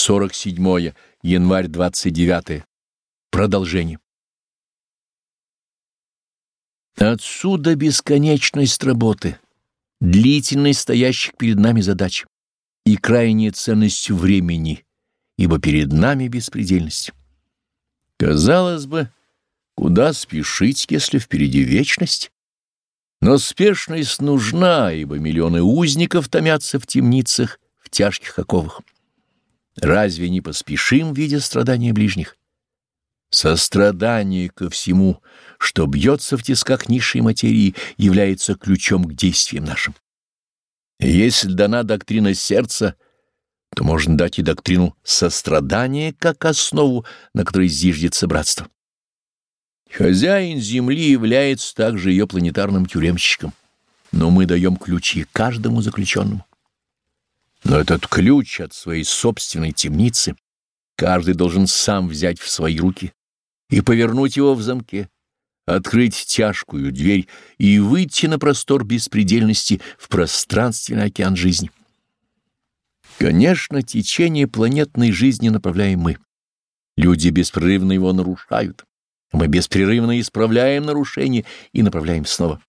47 январь 29 продолжение Отсюда бесконечность работы, длительность стоящих перед нами задач и крайняя ценность времени, ибо перед нами беспредельность. Казалось бы, куда спешить, если впереди вечность? Но спешность нужна, ибо миллионы узников томятся в темницах, в тяжких оковах. Разве не поспешим, видя страдания ближних? Сострадание ко всему, что бьется в тисках низшей материи, является ключом к действиям нашим. если дана доктрина сердца, то можно дать и доктрину сострадания как основу, на которой зиждется братство. Хозяин Земли является также ее планетарным тюремщиком, но мы даем ключи каждому заключенному. Но этот ключ от своей собственной темницы каждый должен сам взять в свои руки и повернуть его в замке, открыть тяжкую дверь и выйти на простор беспредельности в пространственный океан жизни. Конечно, течение планетной жизни направляем мы. Люди беспрерывно его нарушают. Мы беспрерывно исправляем нарушения и направляем снова.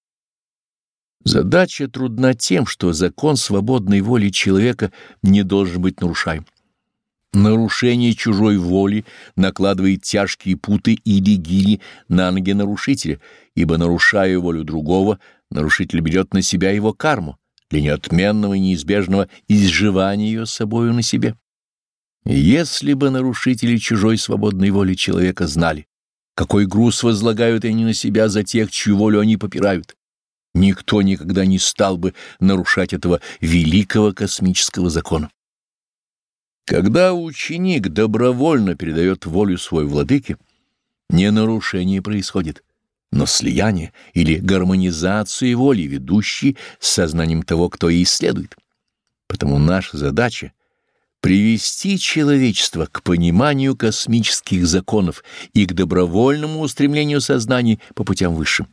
Задача трудна тем, что закон свободной воли человека не должен быть нарушаем. Нарушение чужой воли накладывает тяжкие путы или гири на ноги нарушителя, ибо, нарушая волю другого, нарушитель берет на себя его карму для неотменного и неизбежного изживания ее собою на себе. Если бы нарушители чужой свободной воли человека знали, какой груз возлагают они на себя за тех, чью волю они попирают, никто никогда не стал бы нарушать этого великого космического закона. Когда ученик добровольно передает волю свой владыке, не нарушение происходит, но слияние или гармонизация воли, ведущей с сознанием того, кто и исследует. Потому наша задача — привести человечество к пониманию космических законов и к добровольному устремлению сознания по путям высшим.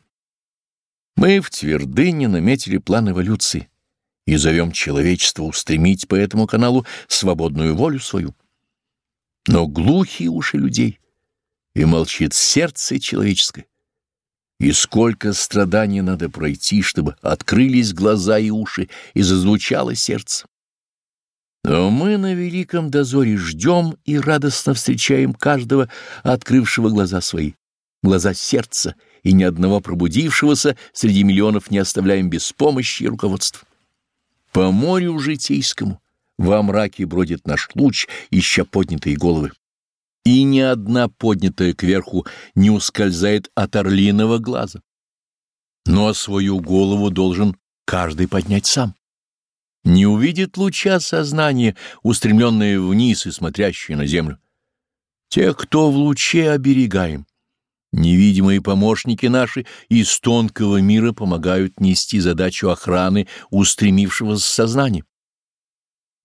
Мы в твердыне наметили план эволюции — и зовем человечество устремить по этому каналу свободную волю свою. Но глухие уши людей, и молчит сердце человеческое. И сколько страданий надо пройти, чтобы открылись глаза и уши, и зазвучало сердце. Но мы на великом дозоре ждем и радостно встречаем каждого, открывшего глаза свои, глаза сердца, и ни одного пробудившегося среди миллионов не оставляем без помощи и руководства. По морю житейскому во мраке бродит наш луч, ища поднятые головы. И ни одна поднятая кверху не ускользает от орлиного глаза. Но свою голову должен каждый поднять сам. Не увидит луча сознания, устремленные вниз и смотрящие на землю. Тех, кто в луче, оберегаем. Невидимые помощники наши из тонкого мира помогают нести задачу охраны устремившегося сознания.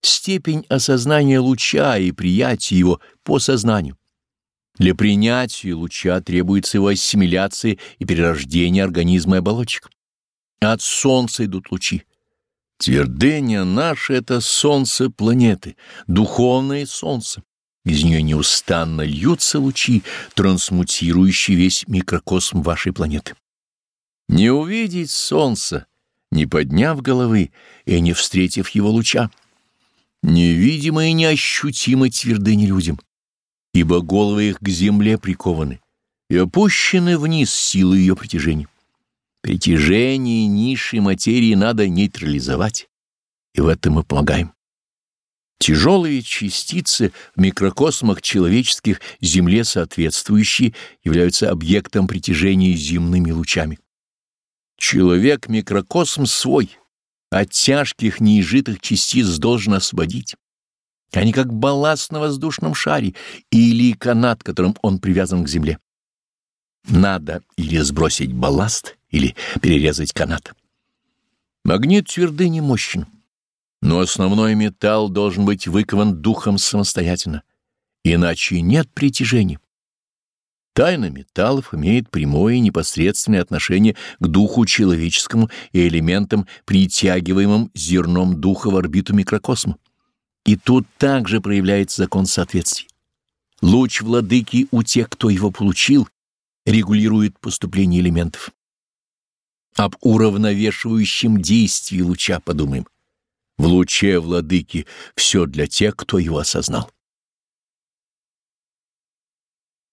Степень осознания луча и приятия его по сознанию. Для принятия луча требуется его ассимиляция и перерождение организма и оболочек. От Солнца идут лучи. Твердыня наша — это солнце планеты, духовное солнце. Из нее неустанно льются лучи, трансмутирующие весь микрокосм вашей планеты. Не увидеть солнца, не подняв головы и не встретив его луча, невидимо и неощутимо твердыни людям, ибо головы их к земле прикованы и опущены вниз силы ее притяжения. Притяжение низшей материи надо нейтрализовать, и в этом мы помогаем. Тяжелые частицы в микрокосмах человеческих Земле соответствующие являются объектом притяжения земными лучами. Человек-микрокосм свой, от тяжких неизжитых частиц должен освободить. Они как балласт на воздушном шаре или канат, которым он привязан к земле. Надо или сбросить балласт, или перерезать канат. Магнит твердыни мощен. Но основной металл должен быть выкован духом самостоятельно, иначе нет притяжения. Тайна металлов имеет прямое и непосредственное отношение к духу человеческому и элементам, притягиваемым зерном духа в орбиту микрокосма. И тут также проявляется закон соответствия. Луч владыки у тех, кто его получил, регулирует поступление элементов. Об уравновешивающем действии луча подумаем. В луче владыки все для тех, кто его осознал.